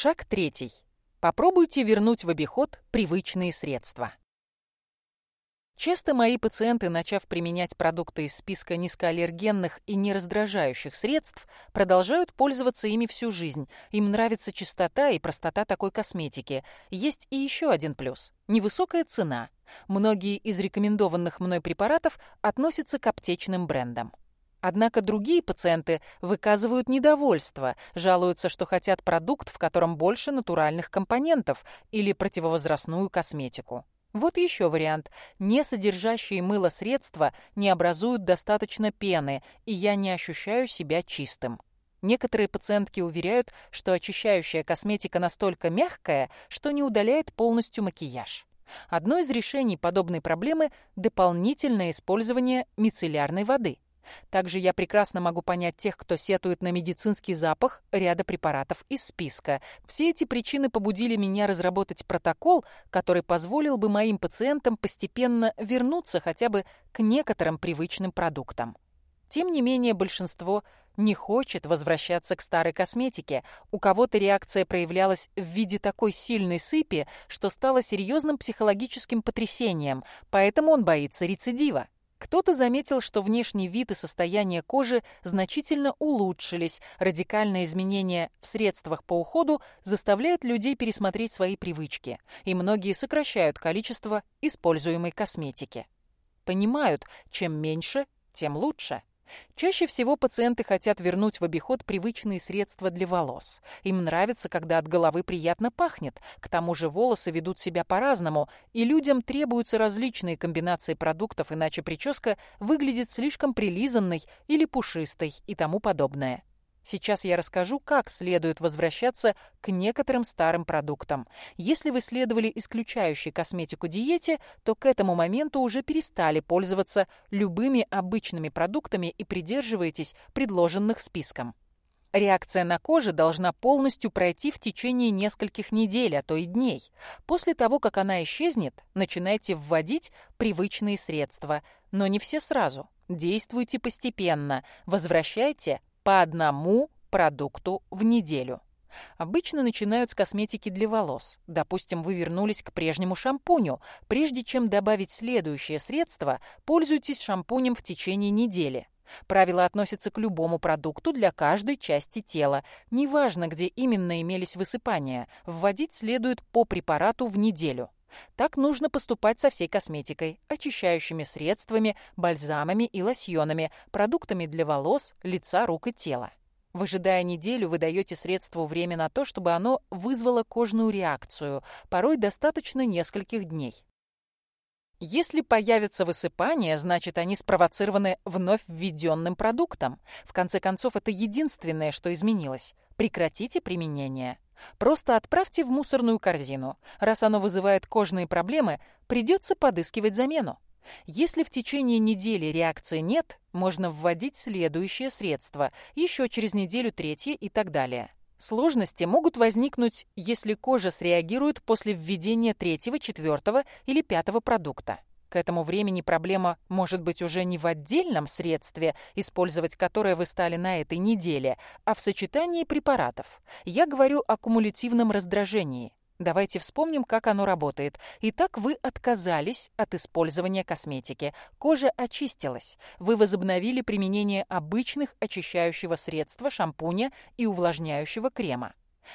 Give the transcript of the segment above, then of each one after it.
Шаг третий. Попробуйте вернуть в обиход привычные средства. Часто мои пациенты, начав применять продукты из списка низкоаллергенных и нераздражающих средств, продолжают пользоваться ими всю жизнь. Им нравится чистота и простота такой косметики. Есть и еще один плюс – невысокая цена. Многие из рекомендованных мной препаратов относятся к аптечным брендам. Однако другие пациенты выказывают недовольство, жалуются, что хотят продукт, в котором больше натуральных компонентов или противовозрастную косметику. Вот еще вариант. Не содержащие мыло средства не образуют достаточно пены, и я не ощущаю себя чистым. Некоторые пациентки уверяют, что очищающая косметика настолько мягкая, что не удаляет полностью макияж. Одно из решений подобной проблемы – дополнительное использование мицеллярной воды – также я прекрасно могу понять тех, кто сетует на медицинский запах ряда препаратов из списка. Все эти причины побудили меня разработать протокол, который позволил бы моим пациентам постепенно вернуться хотя бы к некоторым привычным продуктам. Тем не менее, большинство не хочет возвращаться к старой косметике. У кого-то реакция проявлялась в виде такой сильной сыпи, что стало серьезным психологическим потрясением, поэтому он боится рецидива. Кто-то заметил, что внешний вид и состояние кожи значительно улучшились. Радикальные изменения в средствах по уходу заставляют людей пересмотреть свои привычки, и многие сокращают количество используемой косметики. Понимают, чем меньше, тем лучше. Чаще всего пациенты хотят вернуть в обиход привычные средства для волос. Им нравится, когда от головы приятно пахнет. К тому же волосы ведут себя по-разному, и людям требуются различные комбинации продуктов, иначе прическа выглядит слишком прилизанной или пушистой и тому подобное. Сейчас я расскажу, как следует возвращаться к некоторым старым продуктам. Если вы следовали исключающей косметику диете, то к этому моменту уже перестали пользоваться любыми обычными продуктами и придерживаетесь предложенных списком. Реакция на коже должна полностью пройти в течение нескольких недель, а то и дней. После того, как она исчезнет, начинайте вводить привычные средства, но не все сразу. Действуйте постепенно, возвращайте по одному продукту в неделю. Обычно начинают с косметики для волос. Допустим, вы вернулись к прежнему шампуню. Прежде чем добавить следующее средство, пользуйтесь шампунем в течение недели. Правило относится к любому продукту для каждой части тела. Неважно, где именно имелись высыпания, вводить следует по препарату в неделю. Так нужно поступать со всей косметикой, очищающими средствами, бальзамами и лосьонами, продуктами для волос, лица, рук и тела. Выжидая неделю, вы даете средству время на то, чтобы оно вызвало кожную реакцию, порой достаточно нескольких дней. Если появятся высыпания, значит, они спровоцированы вновь введенным продуктом. В конце концов, это единственное, что изменилось. Прекратите применение. Просто отправьте в мусорную корзину. Раз оно вызывает кожные проблемы, придется подыскивать замену. Если в течение недели реакции нет, можно вводить следующее средство, еще через неделю третье и так далее. Сложности могут возникнуть, если кожа среагирует после введения третьего, четвертого или пятого продукта. К этому времени проблема может быть уже не в отдельном средстве, использовать которое вы стали на этой неделе, а в сочетании препаратов. Я говорю о кумулятивном раздражении. Давайте вспомним, как оно работает. Итак, вы отказались от использования косметики. Кожа очистилась. Вы возобновили применение обычных очищающего средства, шампуня и увлажняющего крема.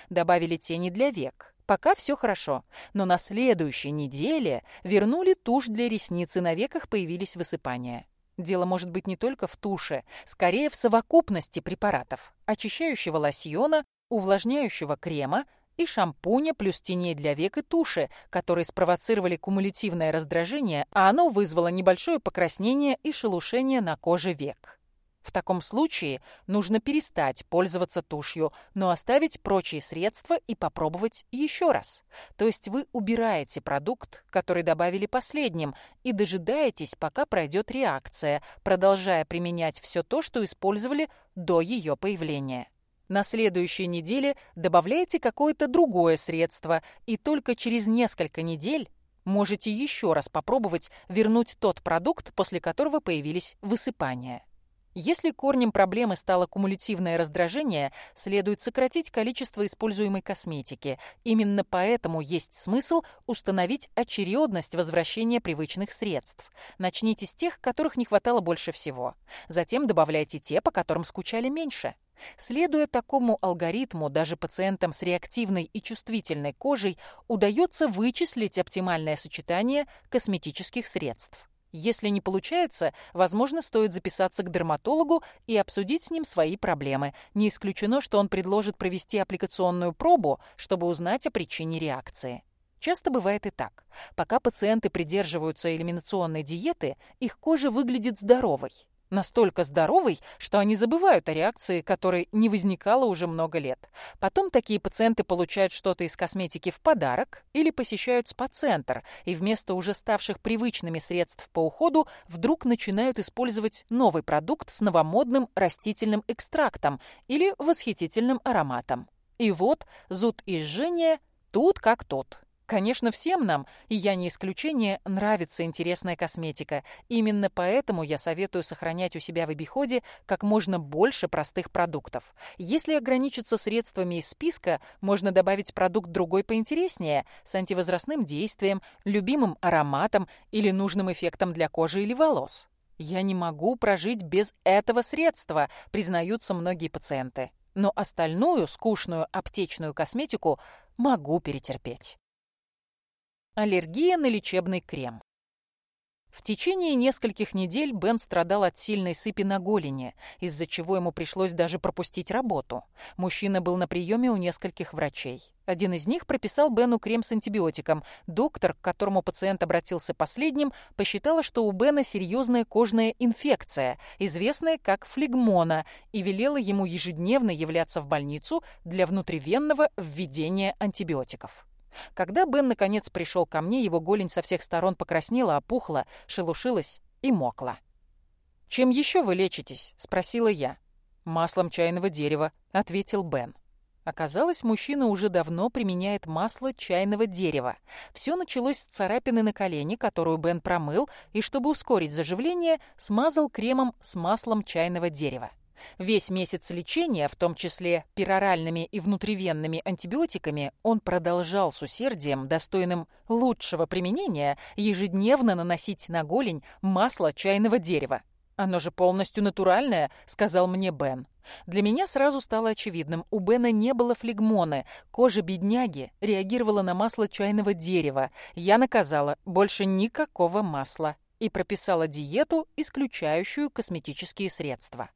Добавили тени для век. Пока все хорошо, но на следующей неделе вернули тушь для ресниц, и на веках появились высыпания. Дело может быть не только в туше, скорее в совокупности препаратов – очищающего лосьона, увлажняющего крема и шампуня плюс теней для век и туши, которые спровоцировали кумулятивное раздражение, а оно вызвало небольшое покраснение и шелушение на коже век. В таком случае нужно перестать пользоваться тушью, но оставить прочие средства и попробовать еще раз. То есть вы убираете продукт, который добавили последним, и дожидаетесь, пока пройдет реакция, продолжая применять все то, что использовали до ее появления. На следующей неделе добавляете какое-то другое средство, и только через несколько недель можете еще раз попробовать вернуть тот продукт, после которого появились высыпания. Если корнем проблемы стало кумулятивное раздражение, следует сократить количество используемой косметики. Именно поэтому есть смысл установить очередность возвращения привычных средств. Начните с тех, которых не хватало больше всего. Затем добавляйте те, по которым скучали меньше. Следуя такому алгоритму, даже пациентам с реактивной и чувствительной кожей удается вычислить оптимальное сочетание косметических средств. Если не получается, возможно, стоит записаться к дерматологу и обсудить с ним свои проблемы. Не исключено, что он предложит провести аппликационную пробу, чтобы узнать о причине реакции. Часто бывает и так. Пока пациенты придерживаются элиминационной диеты, их кожа выглядит здоровой настолько здоровый, что они забывают о реакции, которой не возникало уже много лет. Потом такие пациенты получают что-то из косметики в подарок или посещают спа-центр, и вместо уже ставших привычными средств по уходу вдруг начинают использовать новый продукт с новомодным растительным экстрактом или восхитительным ароматом. И вот зуд и жжение тут как тут. Конечно, всем нам, и я не исключение, нравится интересная косметика. Именно поэтому я советую сохранять у себя в обиходе как можно больше простых продуктов. Если ограничиться средствами из списка, можно добавить продукт другой поинтереснее, с антивозрастным действием, любимым ароматом или нужным эффектом для кожи или волос. «Я не могу прожить без этого средства», признаются многие пациенты. Но остальную скучную аптечную косметику могу перетерпеть. Аллергия на лечебный крем. В течение нескольких недель Бен страдал от сильной сыпи на голени, из-за чего ему пришлось даже пропустить работу. Мужчина был на приеме у нескольких врачей. Один из них прописал Бену крем с антибиотиком. Доктор, к которому пациент обратился последним, посчитала, что у Бена серьезная кожная инфекция, известная как флегмона, и велела ему ежедневно являться в больницу для внутривенного введения антибиотиков. Когда Бен наконец пришел ко мне, его голень со всех сторон покраснела, опухла, шелушилась и мокла. «Чем еще вы лечитесь?» — спросила я. «Маслом чайного дерева», — ответил Бен. Оказалось, мужчина уже давно применяет масло чайного дерева. Все началось с царапины на колене, которую Бен промыл, и чтобы ускорить заживление, смазал кремом с маслом чайного дерева. Весь месяц лечения, в том числе пероральными и внутривенными антибиотиками, он продолжал с усердием, достойным лучшего применения, ежедневно наносить на голень масло чайного дерева. «Оно же полностью натуральное», — сказал мне Бен. Для меня сразу стало очевидным, у Бена не было флегмоны, кожа бедняги реагировала на масло чайного дерева. Я наказала, больше никакого масла, и прописала диету, исключающую косметические средства.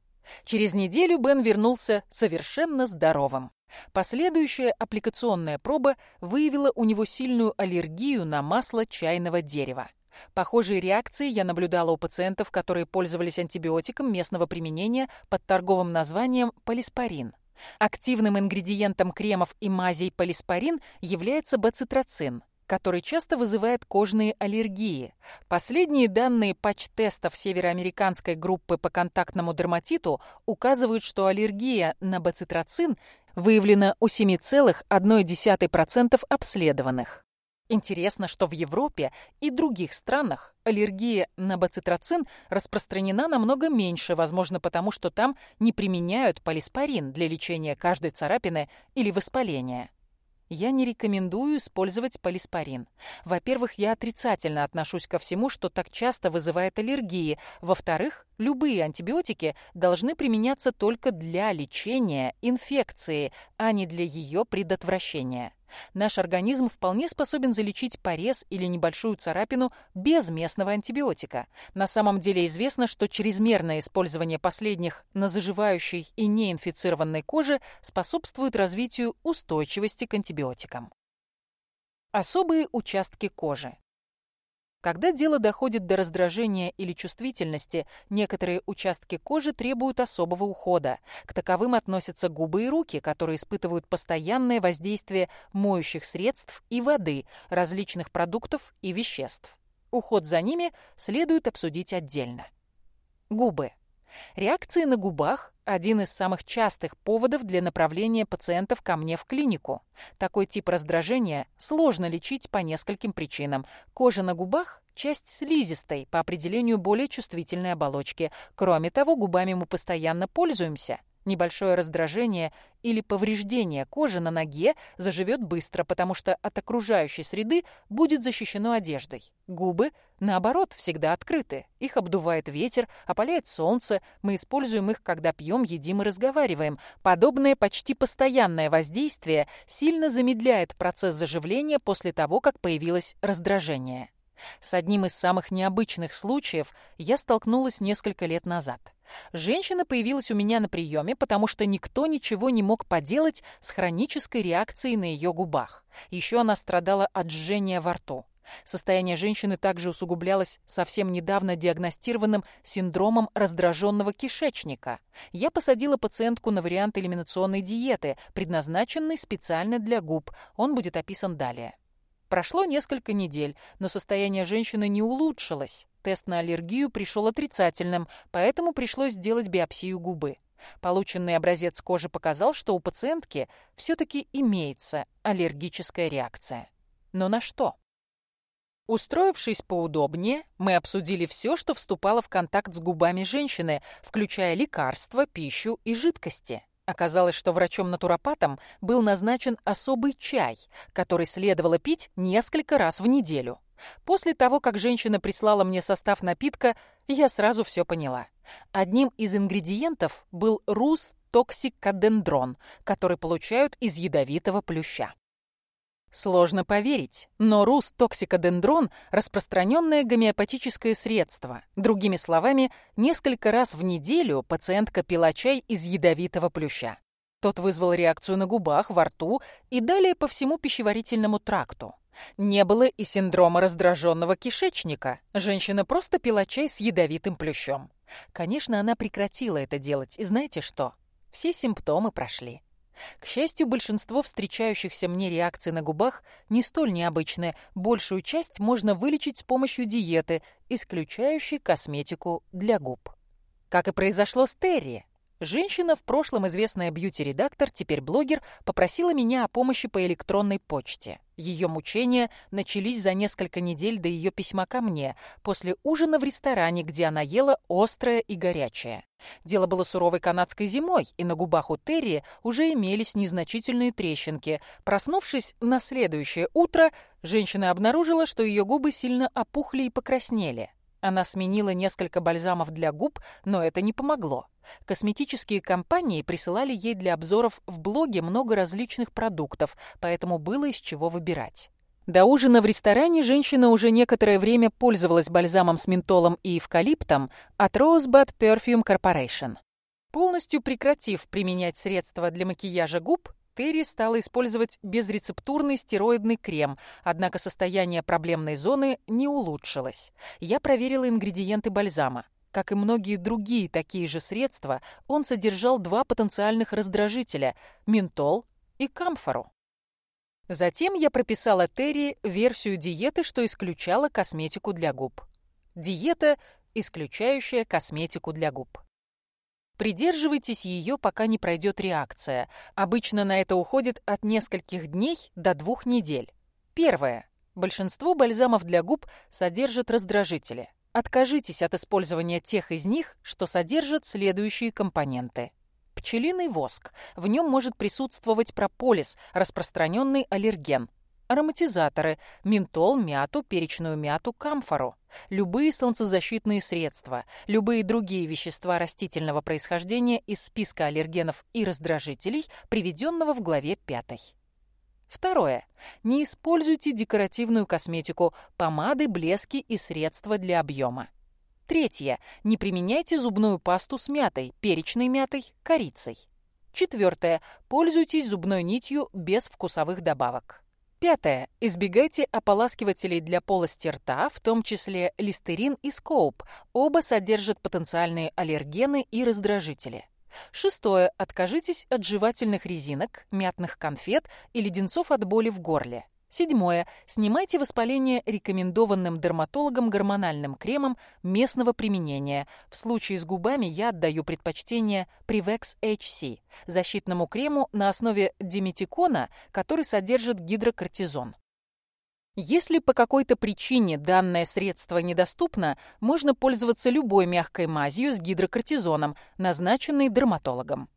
Через неделю Бен вернулся совершенно здоровым. Последующая аппликационная проба выявила у него сильную аллергию на масло чайного дерева. Похожие реакции я наблюдала у пациентов, которые пользовались антибиотиком местного применения под торговым названием полиспорин. Активным ингредиентом кремов и мазей полиспорин является бацитроцин – который часто вызывает кожные аллергии. Последние данные патч-тестов североамериканской группы по контактному дерматиту указывают, что аллергия на бацитроцин выявлена у 7,1% обследованных. Интересно, что в Европе и других странах аллергия на бацитроцин распространена намного меньше, возможно, потому что там не применяют полиспорин для лечения каждой царапины или воспаления я не рекомендую использовать полиспорин. Во-первых, я отрицательно отношусь ко всему, что так часто вызывает аллергии. Во-вторых, любые антибиотики должны применяться только для лечения инфекции, а не для ее предотвращения. Наш организм вполне способен залечить порез или небольшую царапину без местного антибиотика. На самом деле известно, что чрезмерное использование последних на заживающей и неинфицированной коже способствует развитию устойчивости к антибиотикам. Особые участки кожи. Когда дело доходит до раздражения или чувствительности, некоторые участки кожи требуют особого ухода. К таковым относятся губы и руки, которые испытывают постоянное воздействие моющих средств и воды, различных продуктов и веществ. Уход за ними следует обсудить отдельно. Губы. Реакции на губах – один из самых частых поводов для направления пациентов ко мне в клинику. Такой тип раздражения сложно лечить по нескольким причинам. Кожа на губах – часть слизистой, по определению более чувствительной оболочки. Кроме того, губами мы постоянно пользуемся. Небольшое раздражение или повреждение кожи на ноге заживет быстро, потому что от окружающей среды будет защищено одеждой. Губы наоборот, всегда открыты. Их обдувает ветер, опаляет солнце, мы используем их, когда пьем, едим и разговариваем. Подобное почти постоянное воздействие сильно замедляет процесс заживления после того, как появилось раздражение. С одним из самых необычных случаев я столкнулась несколько лет назад. Женщина появилась у меня на приеме, потому что никто ничего не мог поделать с хронической реакцией на ее губах. Еще она страдала от жжения во рту. Состояние женщины также усугублялось совсем недавно диагностированным синдромом раздраженного кишечника. Я посадила пациентку на вариант элиминационной диеты, предназначенной специально для губ. Он будет описан далее. Прошло несколько недель, но состояние женщины не улучшилось. Тест на аллергию пришел отрицательным, поэтому пришлось сделать биопсию губы. Полученный образец кожи показал, что у пациентки все-таки имеется аллергическая реакция. Но на что? Устроившись поудобнее, мы обсудили все, что вступало в контакт с губами женщины, включая лекарства, пищу и жидкости. Оказалось, что врачом-натуропатом был назначен особый чай, который следовало пить несколько раз в неделю. После того, как женщина прислала мне состав напитка, я сразу все поняла. Одним из ингредиентов был рус токсикодендрон, который получают из ядовитого плюща. Сложно поверить, но рус токсикодендрон – распространенное гомеопатическое средство. Другими словами, несколько раз в неделю пациентка пила чай из ядовитого плюща. Тот вызвал реакцию на губах, во рту и далее по всему пищеварительному тракту. Не было и синдрома раздраженного кишечника. Женщина просто пила чай с ядовитым плющом. Конечно, она прекратила это делать, и знаете что? Все симптомы прошли. К счастью, большинство встречающихся мне реакций на губах не столь необычные. Большую часть можно вылечить с помощью диеты, исключающей косметику для губ. Как и произошло с Терри, Женщина, в прошлом известная бьюти-редактор, теперь блогер, попросила меня о помощи по электронной почте. Ее мучения начались за несколько недель до ее письма ко мне, после ужина в ресторане, где она ела острое и горячее. Дело было суровой канадской зимой, и на губах у Терри уже имелись незначительные трещинки. Проснувшись на следующее утро, женщина обнаружила, что ее губы сильно опухли и покраснели. Она сменила несколько бальзамов для губ, но это не помогло. Косметические компании присылали ей для обзоров в блоге много различных продуктов, поэтому было из чего выбирать. До ужина в ресторане женщина уже некоторое время пользовалась бальзамом с ментолом и эвкалиптом от Rosebud Perfume Corporation. Полностью прекратив применять средства для макияжа губ, Терри стала использовать безрецептурный стероидный крем, однако состояние проблемной зоны не улучшилось. Я проверила ингредиенты бальзама. Как и многие другие такие же средства, он содержал два потенциальных раздражителя – ментол и камфору. Затем я прописала Терри версию диеты, что исключала косметику для губ. Диета, исключающая косметику для губ. Придерживайтесь ее, пока не пройдет реакция. Обычно на это уходит от нескольких дней до двух недель. Первое. Большинство бальзамов для губ содержат раздражители. Откажитесь от использования тех из них, что содержат следующие компоненты. Пчелиный воск. В нем может присутствовать прополис, распространенный аллерген ароматизаторы, ментол, мяту, перечную мяту, камфору, любые солнцезащитные средства, любые другие вещества растительного происхождения из списка аллергенов и раздражителей, приведенного в главе 5. Второе. Не используйте декоративную косметику, помады, блески и средства для объема. Третье. Не применяйте зубную пасту с мятой, перечной мятой, корицей. Четвертое. Пользуйтесь зубной нитью без вкусовых добавок. Пятое. Избегайте ополаскивателей для полости рта, в том числе листерин и скоуп. Оба содержат потенциальные аллергены и раздражители. Шестое. Откажитесь от жевательных резинок, мятных конфет и леденцов от боли в горле. Седьмое. Снимайте воспаление рекомендованным дерматологом гормональным кремом местного применения. В случае с губами я отдаю предпочтение Prevex HC, защитному крему на основе диметикона, который содержит гидрокортизон. Если по какой-то причине данное средство недоступно, можно пользоваться любой мягкой мазью с гидрокортизоном, назначенной дерматологом.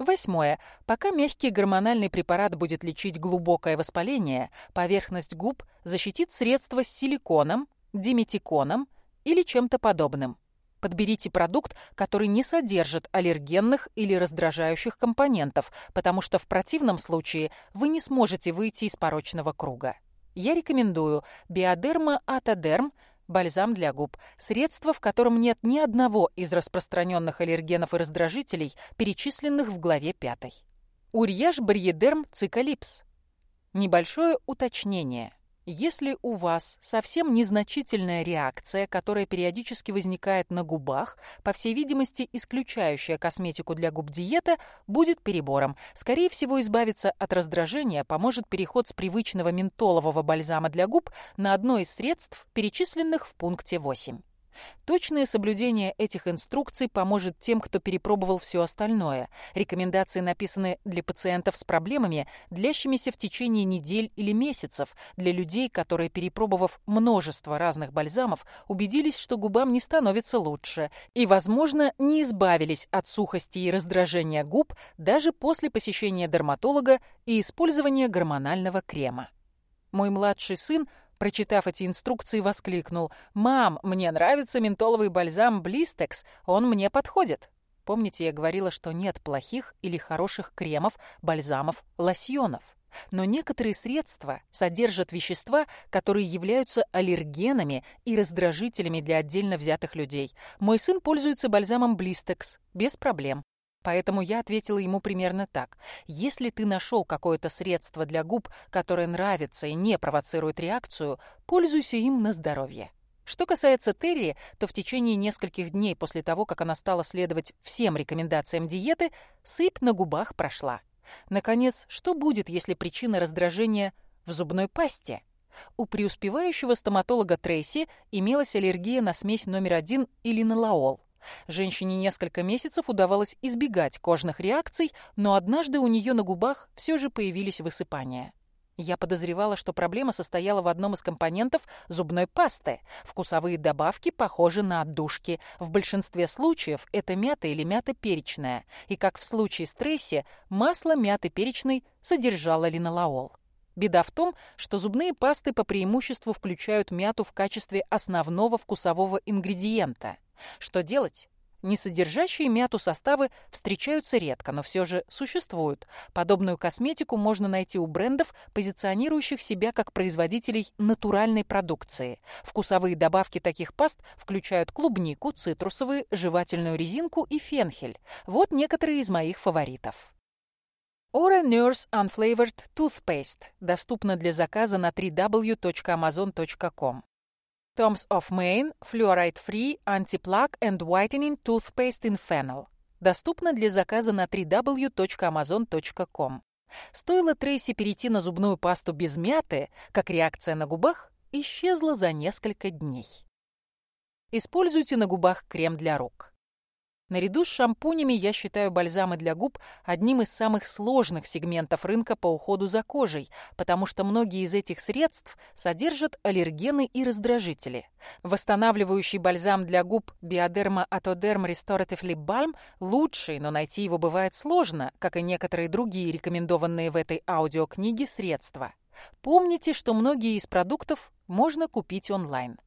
Восьмое. Пока мягкий гормональный препарат будет лечить глубокое воспаление, поверхность губ защитит средство с силиконом, диметиконом или чем-то подобным. Подберите продукт, который не содержит аллергенных или раздражающих компонентов, потому что в противном случае вы не сможете выйти из порочного круга. Я рекомендую Биодерма Атодерм бальзам для губ, средство, в котором нет ни одного из распространенных аллергенов и раздражителей, перечисленных в главе 5. Урьеж Бриедерм цикалипс. Небольшое уточнение. Если у вас совсем незначительная реакция, которая периодически возникает на губах, по всей видимости, исключающая косметику для губ диета, будет перебором. Скорее всего, избавиться от раздражения поможет переход с привычного ментолового бальзама для губ на одно из средств, перечисленных в пункте 8. Точное соблюдение этих инструкций поможет тем, кто перепробовал все остальное. Рекомендации написаны для пациентов с проблемами, длящимися в течение недель или месяцев, для людей, которые, перепробовав множество разных бальзамов, убедились, что губам не становится лучше и, возможно, не избавились от сухости и раздражения губ даже после посещения дерматолога и использования гормонального крема. Мой младший сын – Прочитав эти инструкции, воскликнул. «Мам, мне нравится ментоловый бальзам Блистекс, он мне подходит». Помните, я говорила, что нет плохих или хороших кремов, бальзамов, лосьонов. Но некоторые средства содержат вещества, которые являются аллергенами и раздражителями для отдельно взятых людей. Мой сын пользуется бальзамом Блистекс без проблем. Поэтому я ответила ему примерно так. Если ты нашел какое-то средство для губ, которое нравится и не провоцирует реакцию, пользуйся им на здоровье. Что касается Терри, то в течение нескольких дней после того, как она стала следовать всем рекомендациям диеты, сыпь на губах прошла. Наконец, что будет, если причина раздражения в зубной пасте? У преуспевающего стоматолога Трейси имелась аллергия на смесь номер один или на лаол. Женщине несколько месяцев удавалось избегать кожных реакций, но однажды у нее на губах все же появились высыпания. Я подозревала, что проблема состояла в одном из компонентов зубной пасты. Вкусовые добавки похожи на отдушки. В большинстве случаев это мята или мята перечная. И как в случае с масло мяты перечной содержало линолаол. Беда в том, что зубные пасты по преимуществу включают мяту в качестве основного вкусового ингредиента – что делать? Несодержащие мяту составы встречаются редко, но все же существуют. Подобную косметику можно найти у брендов, позиционирующих себя как производителей натуральной продукции. Вкусовые добавки таких паст включают клубнику, цитрусовые, жевательную резинку и фенхель. Вот некоторые из моих фаворитов. Ora Nurse Unflavored Toothpaste доступна для заказа на www.amazon.com. Terms of Maine Fluoride Free Anti-Plaque and Whitening Toothpaste in Phenol. Доступна для заказа на www.amazon.com. Стоило Трейси перейти на зубную пасту без мяты, как реакция на губах исчезла за несколько дней. Используйте на губах крем для рук. Наряду с шампунями я считаю бальзамы для губ одним из самых сложных сегментов рынка по уходу за кожей, потому что многие из этих средств содержат аллергены и раздражители. Восстанавливающий бальзам для губ Биодерма Атодерм Restorative Lip Balm лучший, но найти его бывает сложно, как и некоторые другие рекомендованные в этой аудиокниге средства. Помните, что многие из продуктов можно купить онлайн.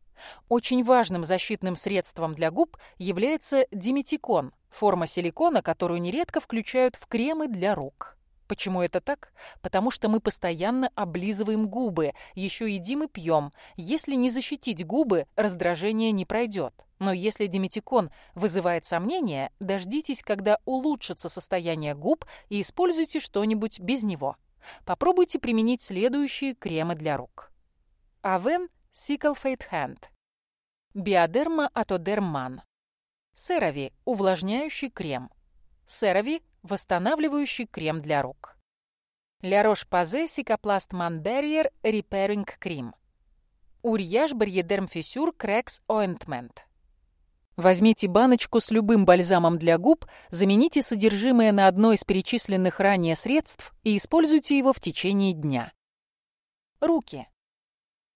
Очень важным защитным средством для губ является диметикон, форма силикона, которую нередко включают в кремы для рук. Почему это так? Потому что мы постоянно облизываем губы, еще едим и пьем. Если не защитить губы, раздражение не пройдет. Но если диметикон вызывает сомнения, дождитесь, когда улучшится состояние губ и используйте что-нибудь без него. Попробуйте применить следующие кремы для рук. Авен Сикл Hand, Биодерма Атодерман, Серови – увлажняющий крем, Серови – восстанавливающий крем для рук. Ля Пазе Сикопласт Ман Барьер Репэринг Крем, Урьяж Барьедерм Фисюр Крекс Оинтмент. Возьмите баночку с любым бальзамом для губ, замените содержимое на одно из перечисленных ранее средств и используйте его в течение дня. Руки.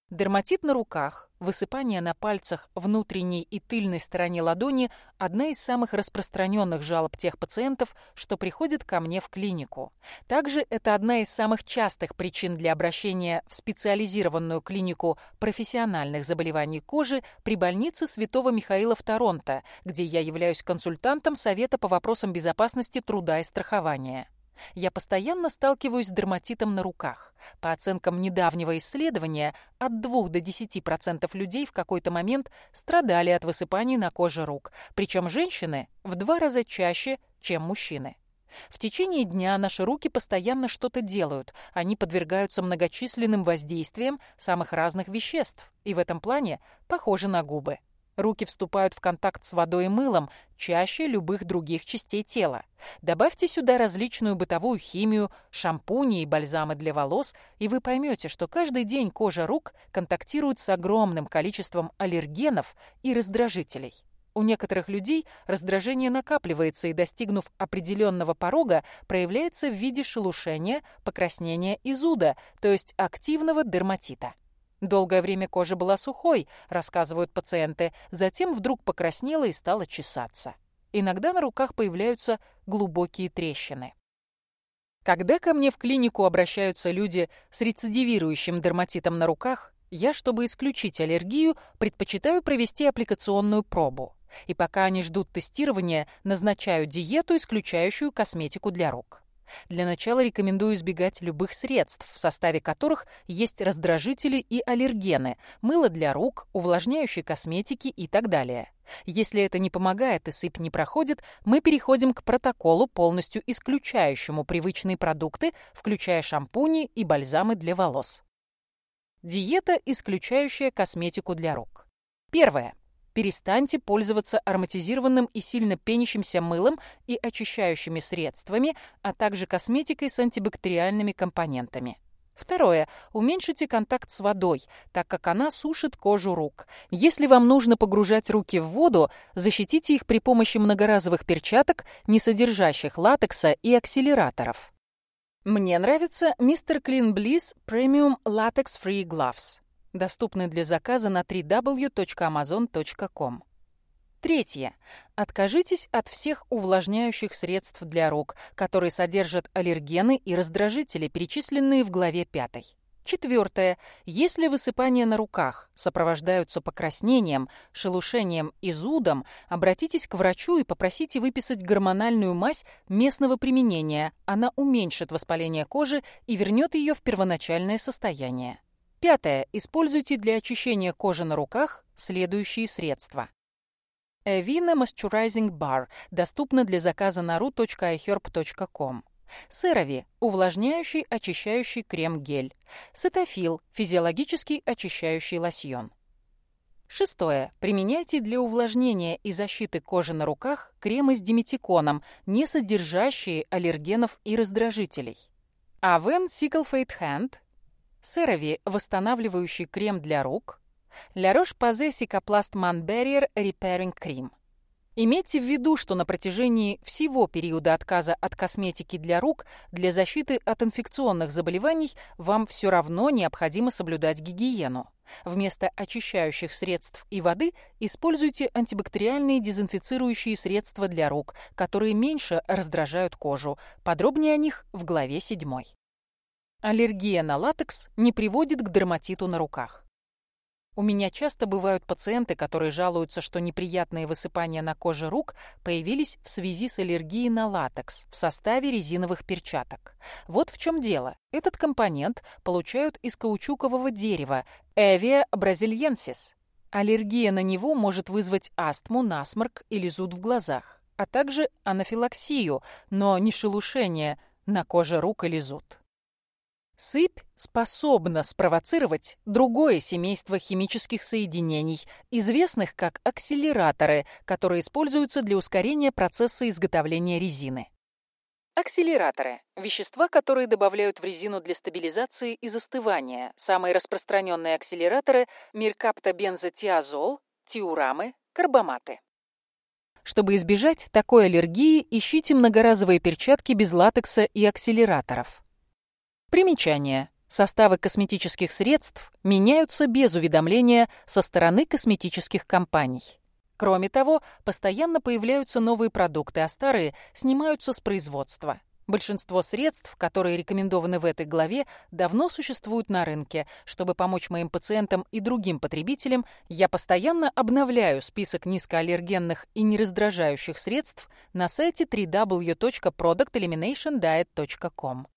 Дерматит на руках, высыпание на пальцах внутренней и тыльной стороне ладони – одна из самых распространенных жалоб тех пациентов, что приходят ко мне в клинику. Также это одна из самых частых причин для обращения в специализированную клинику профессиональных заболеваний кожи при больнице Святого Михаила в Торонто, где я являюсь консультантом Совета по вопросам безопасности труда и страхования. Я постоянно сталкиваюсь с дерматитом на руках. По оценкам недавнего исследования, от 2 до 10% людей в какой-то момент страдали от высыпаний на коже рук, причем женщины в два раза чаще, чем мужчины. В течение дня наши руки постоянно что-то делают, они подвергаются многочисленным воздействиям самых разных веществ, и в этом плане похожи на губы. Руки вступают в контакт с водой и мылом чаще любых других частей тела. Добавьте сюда различную бытовую химию, шампуни и бальзамы для волос, и вы поймете, что каждый день кожа рук контактирует с огромным количеством аллергенов и раздражителей. У некоторых людей раздражение накапливается и, достигнув определенного порога, проявляется в виде шелушения, покраснения и зуда, то есть активного дерматита. Долгое время кожа была сухой, рассказывают пациенты, затем вдруг покраснела и стала чесаться. Иногда на руках появляются глубокие трещины. Когда ко мне в клинику обращаются люди с рецидивирующим дерматитом на руках, я, чтобы исключить аллергию, предпочитаю провести аппликационную пробу. И пока они ждут тестирования, назначаю диету, исключающую косметику для рук. Для начала рекомендую избегать любых средств, в составе которых есть раздражители и аллергены, мыло для рук, увлажняющие косметики и так далее. Если это не помогает и сыпь не проходит, мы переходим к протоколу, полностью исключающему привычные продукты, включая шампуни и бальзамы для волос. Диета, исключающая косметику для рук. Первое перестаньте пользоваться ароматизированным и сильно пенящимся мылом и очищающими средствами, а также косметикой с антибактериальными компонентами. Второе. Уменьшите контакт с водой, так как она сушит кожу рук. Если вам нужно погружать руки в воду, защитите их при помощи многоразовых перчаток, не содержащих латекса и акселераторов. Мне нравится Mr. Clean Bliss Premium Latex Free Gloves. Доступны для заказа на www.amazon.com. Третье. Откажитесь от всех увлажняющих средств для рук, которые содержат аллергены и раздражители, перечисленные в главе 5. Четвертое. Если высыпания на руках сопровождаются покраснением, шелушением и зудом, обратитесь к врачу и попросите выписать гормональную мазь местного применения. Она уменьшит воспаление кожи и вернет ее в первоначальное состояние. Пятое. Используйте для очищения кожи на руках следующие средства. Avina Moisturizing Bar доступна для заказа на ru.iherb.com. Сырови – увлажняющий очищающий крем-гель. Цитофил – физиологический очищающий лосьон. Шестое. Применяйте для увлажнения и защиты кожи на руках кремы с диметиконом, не содержащие аллергенов и раздражителей. Aven Sickle Fade Hand CeraVe – восстанавливающий крем для рук, La Roche-Posay Cicaplast Man Barrier Repairing Cream. Имейте в виду, что на протяжении всего периода отказа от косметики для рук для защиты от инфекционных заболеваний вам все равно необходимо соблюдать гигиену. Вместо очищающих средств и воды используйте антибактериальные дезинфицирующие средства для рук, которые меньше раздражают кожу. Подробнее о них в главе 7. Аллергия на латекс не приводит к дерматиту на руках. У меня часто бывают пациенты, которые жалуются, что неприятные высыпания на коже рук появились в связи с аллергией на латекс в составе резиновых перчаток. Вот в чем дело. Этот компонент получают из каучукового дерева Эвия бразильенсис. Аллергия на него может вызвать астму, насморк или зуд в глазах, а также анафилаксию, но не шелушение на коже рук или зуд. Сыпь способна спровоцировать другое семейство химических соединений, известных как акселераторы, которые используются для ускорения процесса изготовления резины. Акселераторы – вещества, которые добавляют в резину для стабилизации и застывания. Самые распространенные акселераторы – меркаптобензотиазол, тиурамы, карбаматы. Чтобы избежать такой аллергии, ищите многоразовые перчатки без латекса и акселераторов. Примечание. Составы косметических средств меняются без уведомления со стороны косметических компаний. Кроме того, постоянно появляются новые продукты, а старые снимаются с производства. Большинство средств, которые рекомендованы в этой главе, давно существуют на рынке. Чтобы помочь моим пациентам и другим потребителям, я постоянно обновляю список низкоаллергенных и нераздражающих средств на сайте www.producteliminationdiet.com.